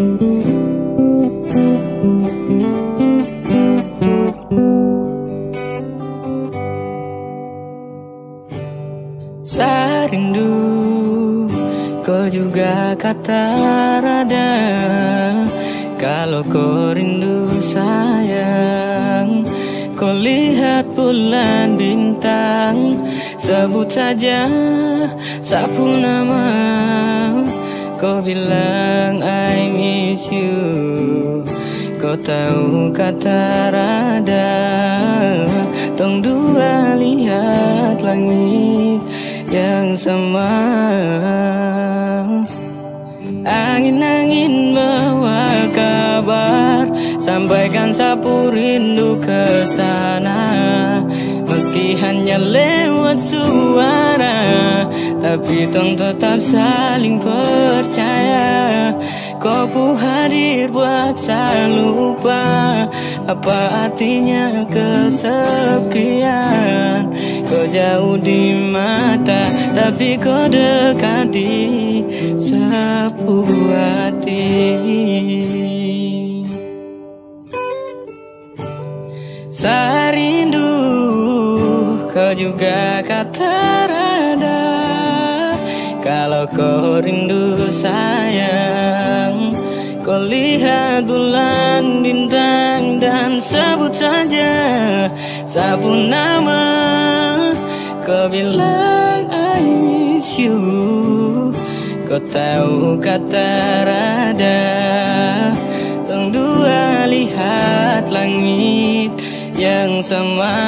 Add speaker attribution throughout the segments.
Speaker 1: Saya rindu Kau juga kata rada. Kalau kau rindu sayang Kau lihat bulan bintang. Sebut saja sapu nama Kau bilang I miss you. Kau tahu kata rada. Tong dua lihat langit yang sama. Angin-angin bawa kabar Sampaikan sapu rindu ke sana Meski hanya lewat suara Tapi tong tetap saling percaya. Kau pun hadir buat saya lupa Apa artinya kesepian. Kau jauh di mata Tapi kau dekat di sapu hati. Saya Kau juga kata rada Kalau kau rindu sayang. Kau lihat bulan bintang dan sebut saja Sabun nama. Kau bilang I miss you. Kau tahu kata rada Tong dua lihat langit yang sama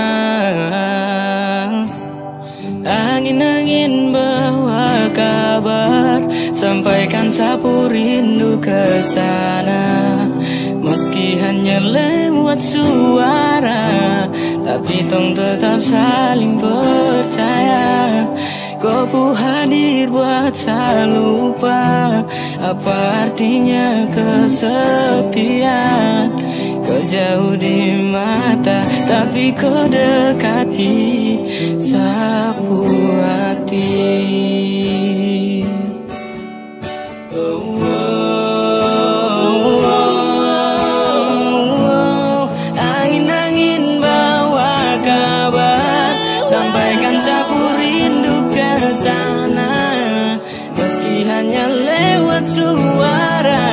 Speaker 1: Sampaikan sapu rindu ke sana. Meski hanya lewat suara Tapi tong tetap saling percaya. Kau hadir buat saya lupa Apa artinya kesepian? Kau jauh di mata Tapi kau dekati sapu hati hanya lewat suara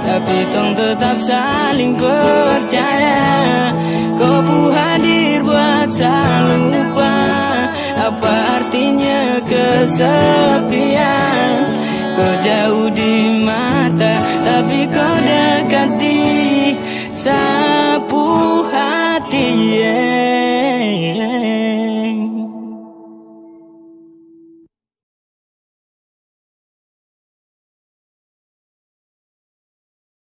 Speaker 1: Tapi tong tetap saling percaya. Kau pun hadir buat saling lupa Apa artinya kesepian. Kau jauh